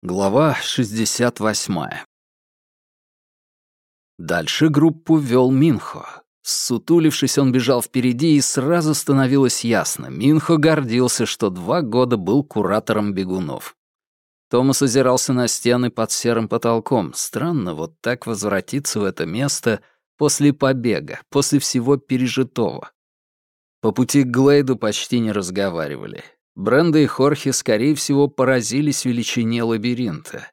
Глава 68. Дальше группу вел Минхо. Сутулившись, он бежал впереди, и сразу становилось ясно. Минхо гордился, что два года был куратором бегунов. Томас озирался на стены под серым потолком. Странно вот так возвратиться в это место после побега, после всего пережитого. По пути к Глейду почти не разговаривали. Бренда и Хорхе, скорее всего, поразились величине лабиринта.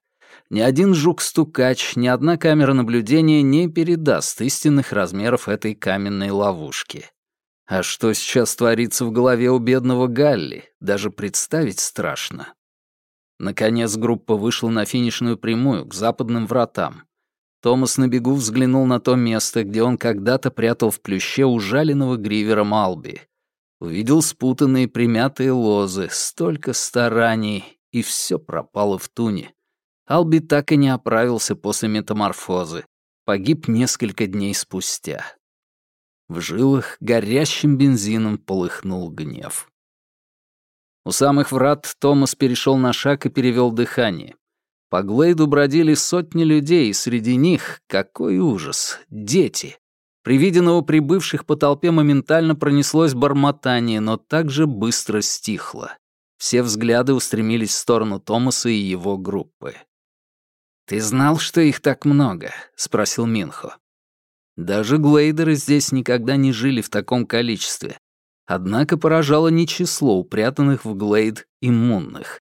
Ни один жук-стукач, ни одна камера наблюдения не передаст истинных размеров этой каменной ловушки. А что сейчас творится в голове у бедного Галли, даже представить страшно. Наконец группа вышла на финишную прямую, к западным вратам. Томас на бегу взглянул на то место, где он когда-то прятал в плюще ужаленного гривера Малби — Увидел спутанные примятые лозы, столько стараний, и все пропало в туне. Алби так и не оправился после метаморфозы. Погиб несколько дней спустя. В жилах горящим бензином полыхнул гнев. У самых врат Томас перешел на шаг и перевел дыхание. По Глейду бродили сотни людей, и среди них, какой ужас, дети. При виде новоприбывших по толпе моментально пронеслось бормотание, но также быстро стихло. Все взгляды устремились в сторону Томаса и его группы. «Ты знал, что их так много?» — спросил Минхо. Даже глейдеры здесь никогда не жили в таком количестве. Однако поражало не число упрятанных в глейд иммунных.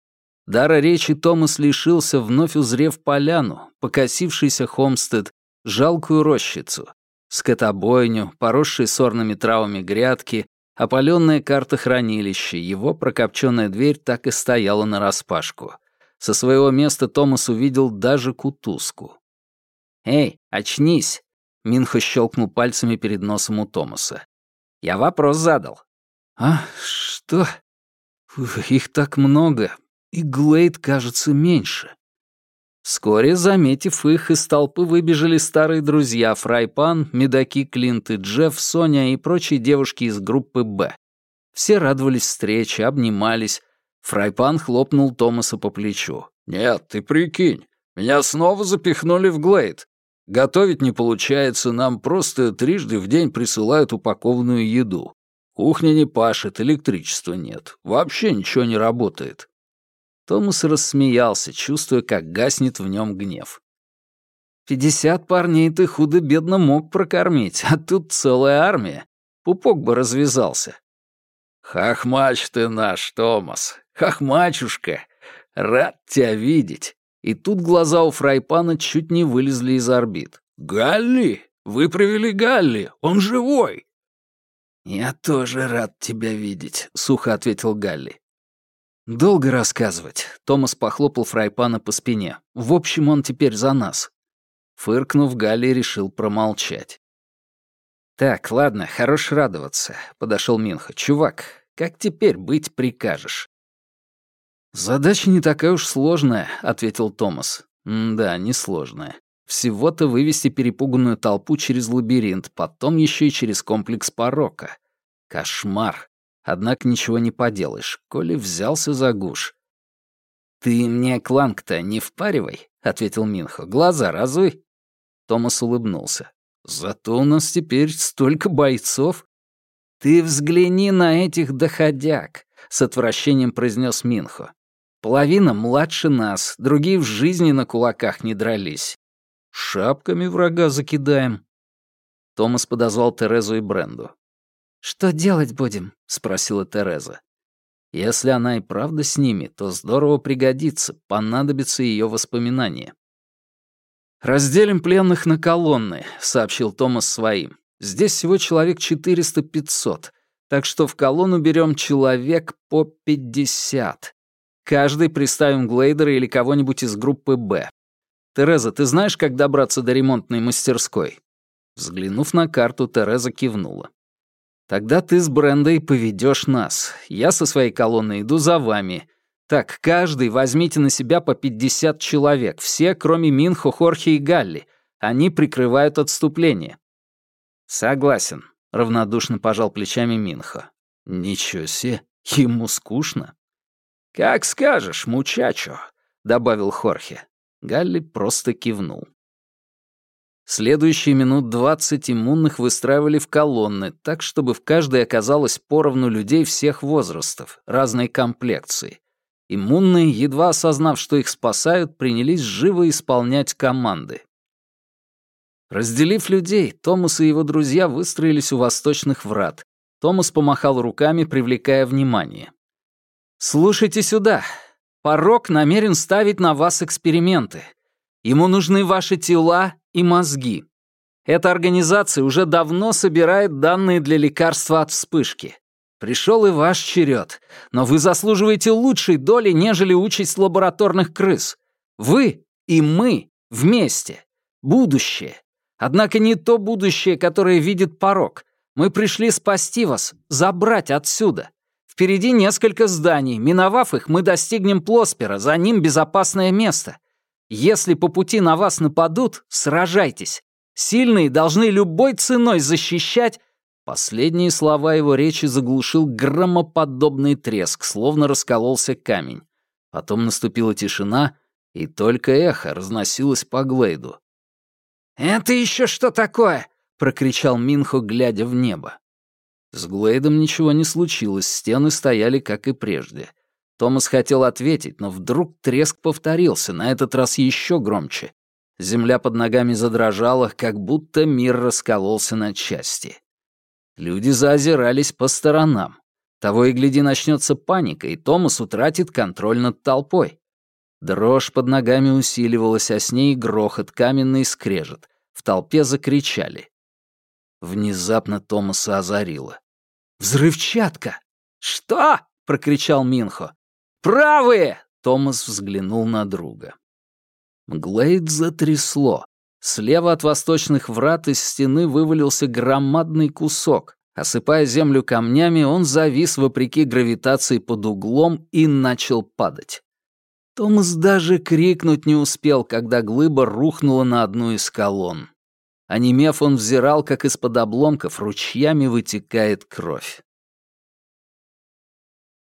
Дара речи Томас лишился, вновь узрев поляну, покосившийся Хомстед, жалкую рощицу, скотобойню, поросшие сорными травами грядки, опаленная карта хранилища, его прокопченная дверь так и стояла нараспашку. Со своего места Томас увидел даже кутузку. «Эй, очнись!» — Минхо щелкнул пальцами перед носом у Томаса. «Я вопрос задал». «А, что? Их так много, и Глейд кажется меньше». Вскоре, заметив их, из толпы выбежали старые друзья Фрайпан, Медаки Клинт и Джефф, Соня и прочие девушки из группы «Б». Все радовались встрече, обнимались. Фрайпан хлопнул Томаса по плечу. «Нет, ты прикинь, меня снова запихнули в Глейд. Готовить не получается, нам просто трижды в день присылают упакованную еду. Кухня не пашет, электричества нет, вообще ничего не работает. Томас рассмеялся, чувствуя, как гаснет в нем гнев. «Пятьдесят парней ты худо-бедно мог прокормить, а тут целая армия. Пупок бы развязался». «Хахмач ты наш, Томас, хахмачушка, рад тебя видеть». И тут глаза у Фрайпана чуть не вылезли из орбит. «Галли! Вы привели Галли! Он живой!» «Я тоже рад тебя видеть», — сухо ответил Галли. «Долго рассказывать», — Томас похлопал Фрайпана по спине. «В общем, он теперь за нас». Фыркнув, Галли решил промолчать. «Так, ладно, хорош радоваться», — подошел Минха. «Чувак, как теперь быть прикажешь?» «Задача не такая уж сложная», — ответил Томас. «Да, несложная. Всего-то вывести перепуганную толпу через лабиринт, потом еще и через комплекс порока. Кошмар. Однако ничего не поделаешь, коли взялся за гуш. «Ты мне кланг-то не впаривай», — ответил Минхо. «Глаза разуй». Томас улыбнулся. «Зато у нас теперь столько бойцов». «Ты взгляни на этих доходяг», — с отвращением произнес Минхо. «Половина младше нас, другие в жизни на кулаках не дрались. Шапками врага закидаем». Томас подозвал Терезу и Бренду. «Что делать будем?» — спросила Тереза. Если она и правда с ними, то здорово пригодится, понадобится ее воспоминание. «Разделим пленных на колонны», — сообщил Томас своим. «Здесь всего человек 400-500, так что в колонну берем человек по 50. Каждый приставим Глейдера или кого-нибудь из группы «Б». Тереза, ты знаешь, как добраться до ремонтной мастерской?» Взглянув на карту, Тереза кивнула. Тогда ты с Брендой поведешь нас. Я со своей колонной иду за вами. Так, каждый возьмите на себя по 50 человек, все, кроме Минхо, Хорхе и Галли. Они прикрывают отступление». «Согласен», — равнодушно пожал плечами Минхо. «Ничего себе, ему скучно». «Как скажешь, мучачо. добавил Хорхе. Галли просто кивнул. Следующие минут двадцать иммунных выстраивали в колонны, так, чтобы в каждой оказалось поровну людей всех возрастов, разной комплекции. Иммунные, едва осознав, что их спасают, принялись живо исполнять команды. Разделив людей, Томас и его друзья выстроились у восточных врат. Томас помахал руками, привлекая внимание. «Слушайте сюда. Порок намерен ставить на вас эксперименты. Ему нужны ваши тела и мозги. Эта организация уже давно собирает данные для лекарства от вспышки. Пришел и ваш черед, но вы заслуживаете лучшей доли, нежели участь лабораторных крыс. Вы и мы вместе. Будущее. Однако не то будущее, которое видит порог. Мы пришли спасти вас, забрать отсюда. Впереди несколько зданий. Миновав их, мы достигнем Плоспера, за ним безопасное место. Если по пути на вас нападут, сражайтесь. Сильные должны любой ценой защищать Последние слова его речи заглушил громоподобный треск, словно раскололся камень. Потом наступила тишина, и только эхо разносилось по Глейду. «Это еще что такое?» — прокричал Минхо, глядя в небо. С Глейдом ничего не случилось, стены стояли, как и прежде. Томас хотел ответить, но вдруг треск повторился, на этот раз еще громче. Земля под ногами задрожала, как будто мир раскололся на части. Люди заозирались по сторонам. Того и гляди начнется паника, и Томас утратит контроль над толпой. Дрожь под ногами усиливалась, а с ней грохот, каменный скрежет. В толпе закричали. Внезапно Томаса озарило. «Взрывчатка!» «Что?» — прокричал Минхо. «Правые!» — Томас взглянул на друга. Глейд затрясло. Слева от восточных врат из стены вывалился громадный кусок. Осыпая землю камнями, он завис вопреки гравитации под углом и начал падать. Томас даже крикнуть не успел, когда глыба рухнула на одну из колонн. Онемев, он взирал, как из-под обломков ручьями вытекает кровь.